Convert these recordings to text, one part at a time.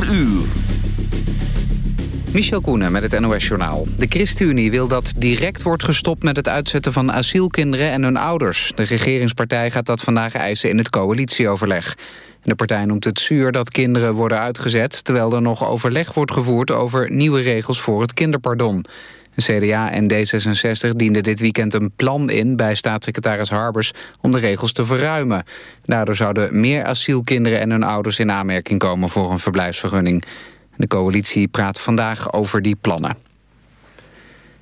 4 uur. Michel Koenen met het NOS-journaal. De ChristenUnie wil dat direct wordt gestopt met het uitzetten van asielkinderen en hun ouders. De regeringspartij gaat dat vandaag eisen in het coalitieoverleg. De partij noemt het zuur dat kinderen worden uitgezet... terwijl er nog overleg wordt gevoerd over nieuwe regels voor het kinderpardon. CDA en D66 dienden dit weekend een plan in bij staatssecretaris Harbers om de regels te verruimen. Daardoor zouden meer asielkinderen en hun ouders in aanmerking komen voor een verblijfsvergunning. De coalitie praat vandaag over die plannen.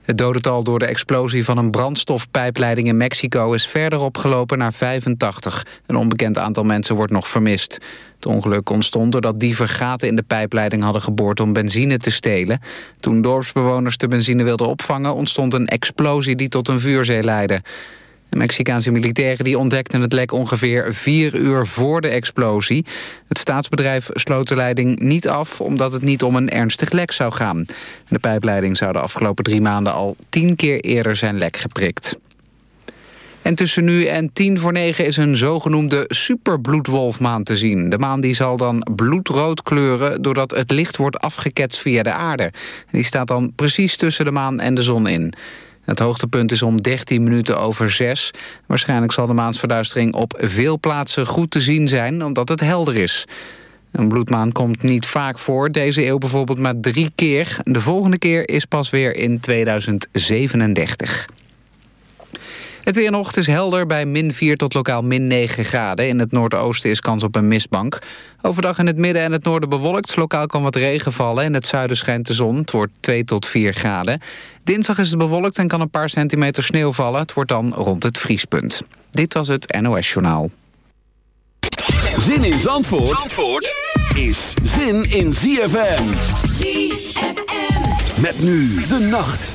Het dodental door de explosie van een brandstofpijpleiding in Mexico is verder opgelopen naar 85. Een onbekend aantal mensen wordt nog vermist. Het ongeluk ontstond doordat dieven gaten in de pijpleiding hadden geboord om benzine te stelen. Toen dorpsbewoners de benzine wilden opvangen ontstond een explosie die tot een vuurzee leidde. De Mexicaanse militairen die ontdekten het lek ongeveer vier uur voor de explosie. Het staatsbedrijf sloot de leiding niet af omdat het niet om een ernstig lek zou gaan. De pijpleiding zou de afgelopen drie maanden al tien keer eerder zijn lek geprikt. En tussen nu en tien voor negen is een zogenoemde superbloedwolfmaan te zien. De maan die zal dan bloedrood kleuren doordat het licht wordt afgeketst via de aarde. Die staat dan precies tussen de maan en de zon in. Het hoogtepunt is om 13 minuten over 6. Waarschijnlijk zal de maansverduistering op veel plaatsen goed te zien zijn... omdat het helder is. Een bloedmaan komt niet vaak voor. Deze eeuw bijvoorbeeld maar drie keer. De volgende keer is pas weer in 2037. Het weer nog, het is helder bij min 4 tot lokaal min 9 graden. In het noordoosten is kans op een mistbank. Overdag in het midden en het noorden bewolkt. Lokaal kan wat regen vallen. In het zuiden schijnt de zon. Het wordt 2 tot 4 graden. Dinsdag is het bewolkt en kan een paar centimeter sneeuw vallen. Het wordt dan rond het vriespunt. Dit was het NOS Journaal. Zin in Zandvoort, Zandvoort is zin in ZFM. ZFM. Met nu de nacht.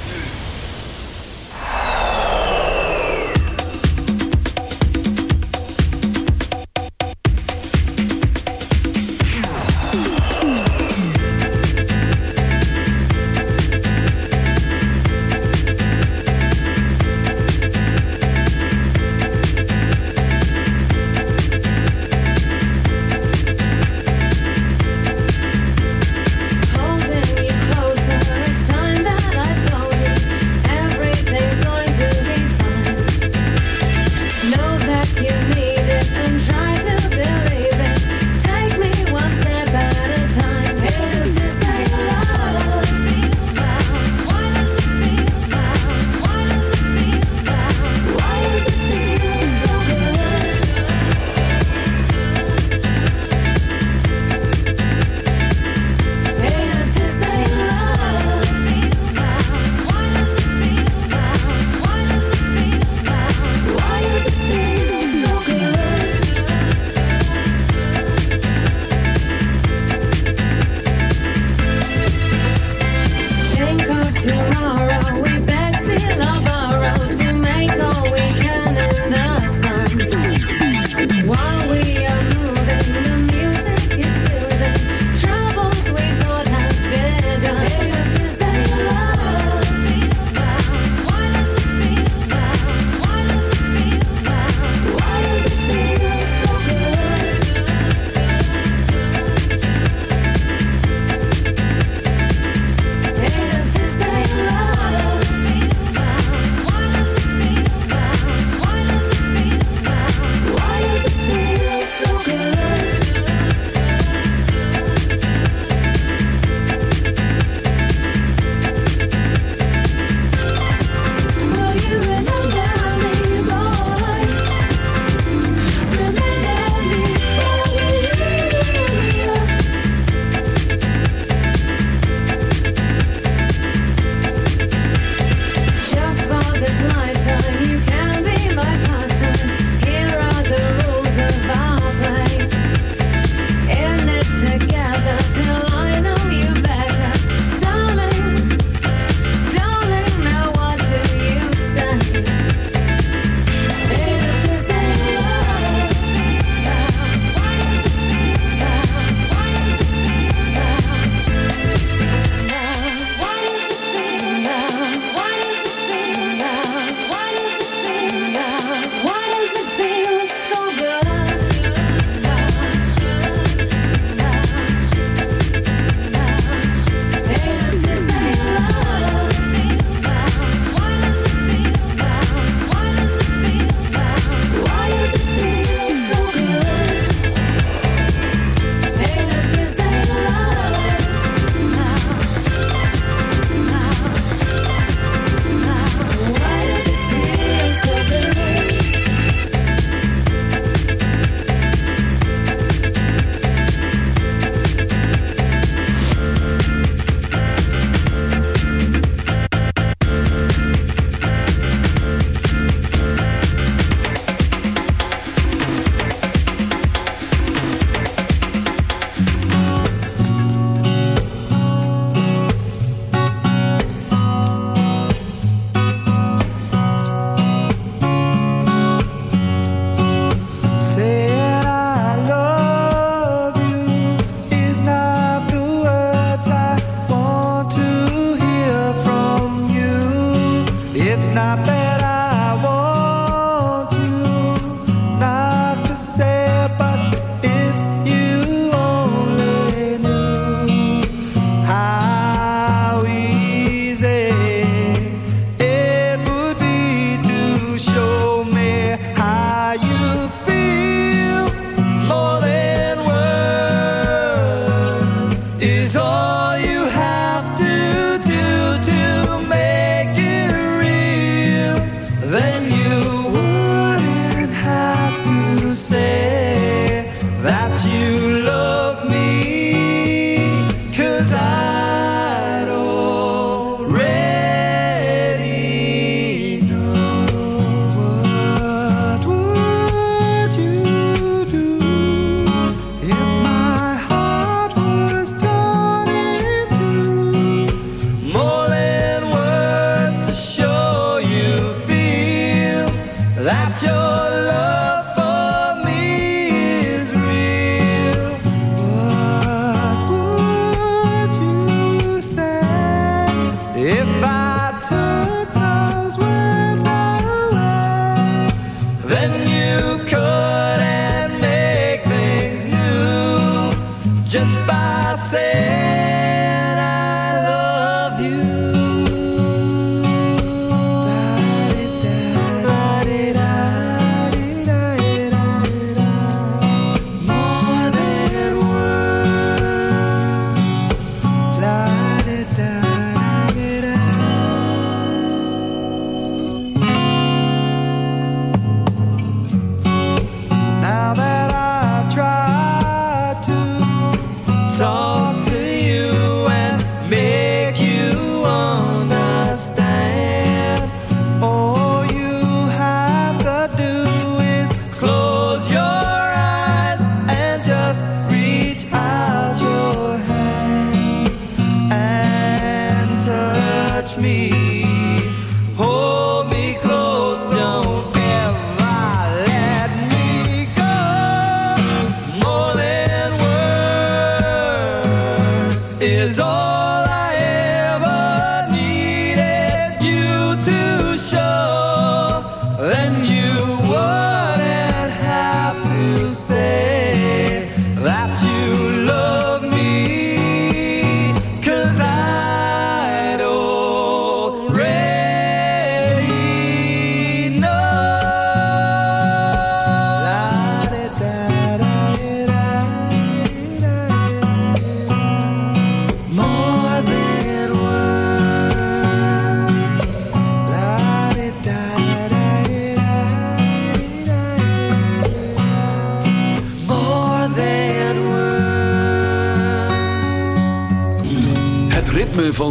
nascer.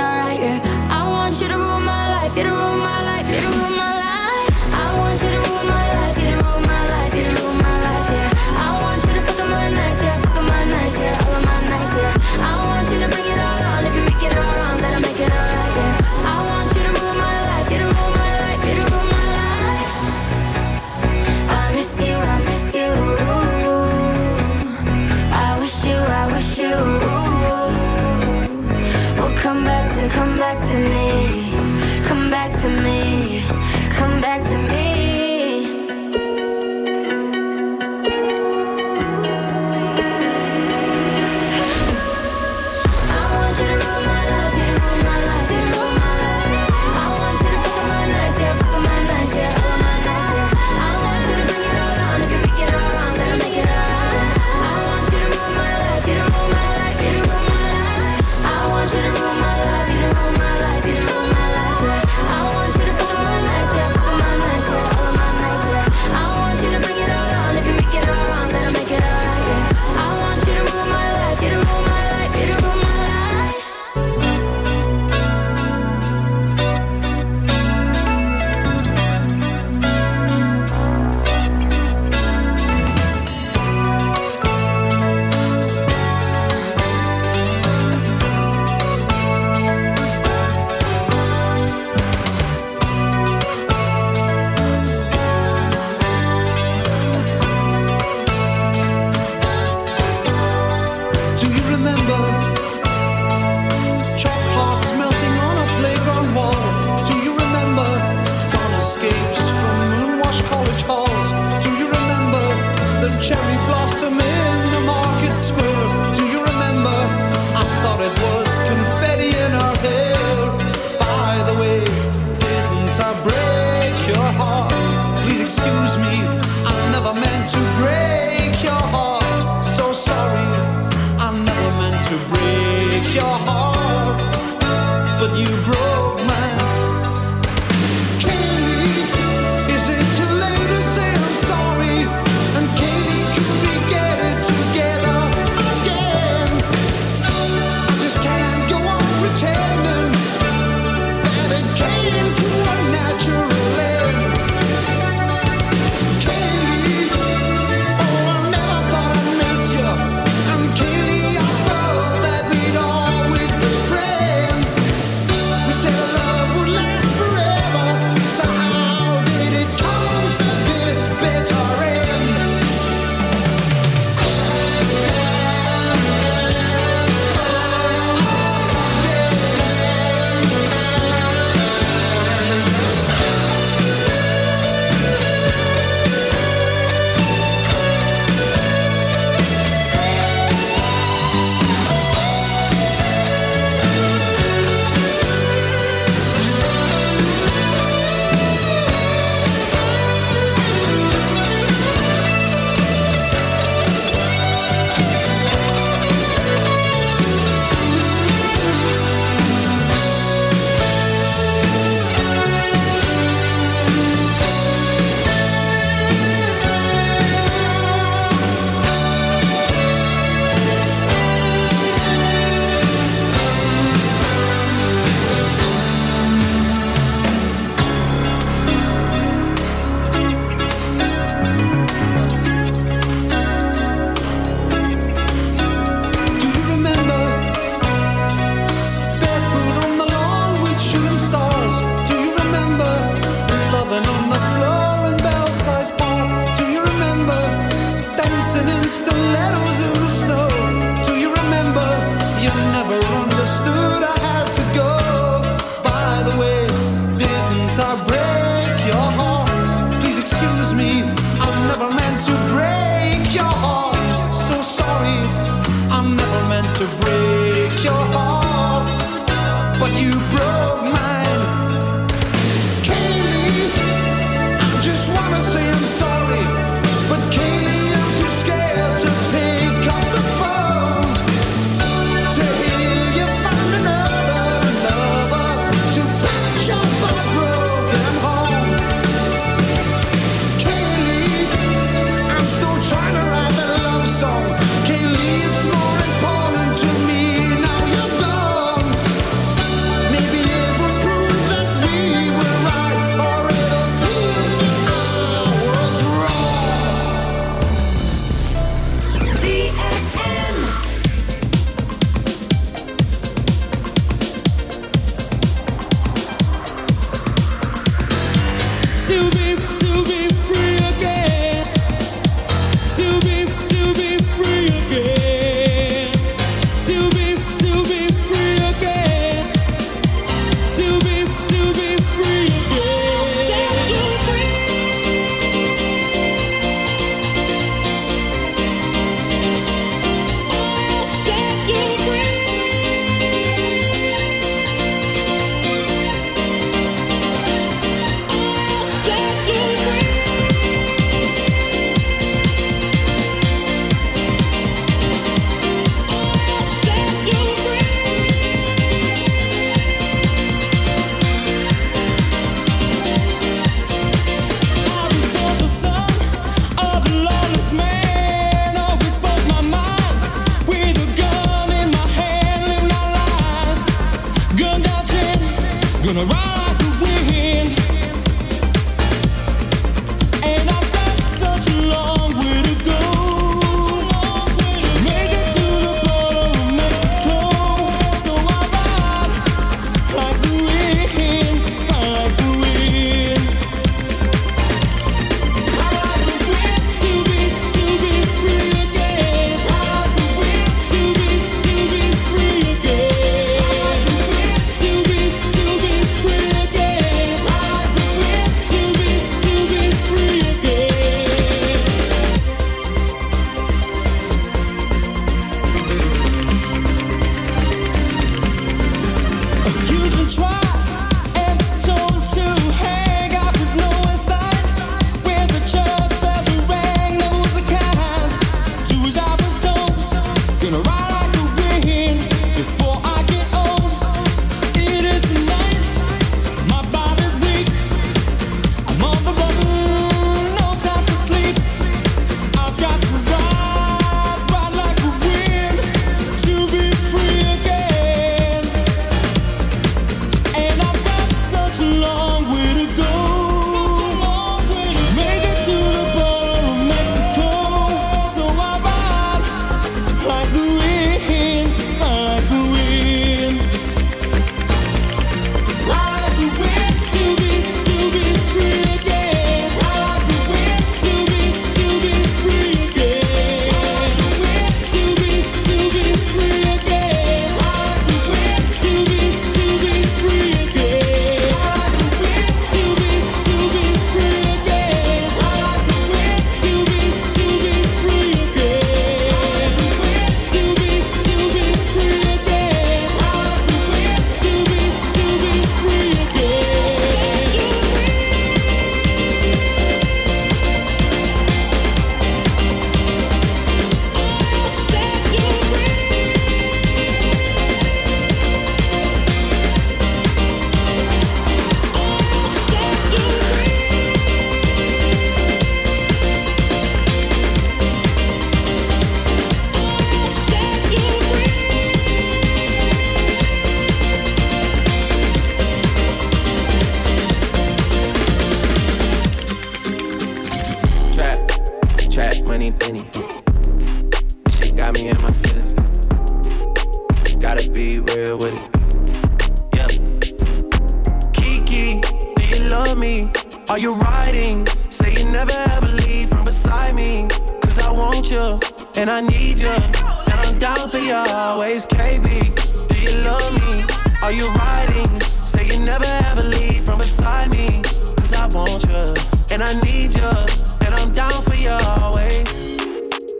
alright, yeah. I want you to rule my life, you to rule my life, you to rule my life.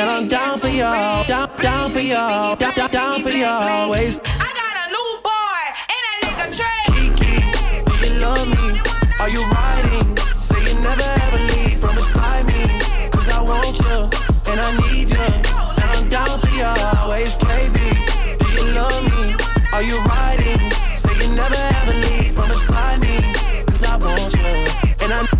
And I'm down for y'all, down, down for y'all, down, down, down for y'all always. I got a new boy and a nigga Trey. Kiki, do you love me? Are you riding? Say you never ever leave from beside me. Cause I want you, and I need you. And I'm down for you always, KB. Do you love me? Are you riding? Say you never ever leave from beside me. Cause I want you, and I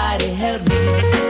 somebody help me.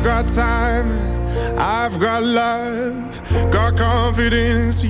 I've got time, I've got love, got confidence.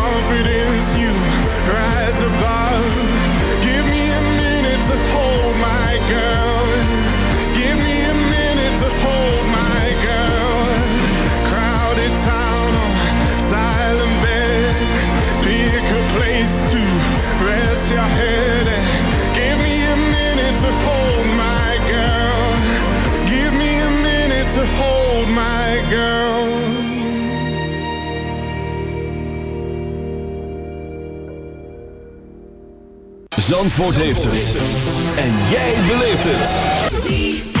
Zandvoort heeft het. En jij beleeft het.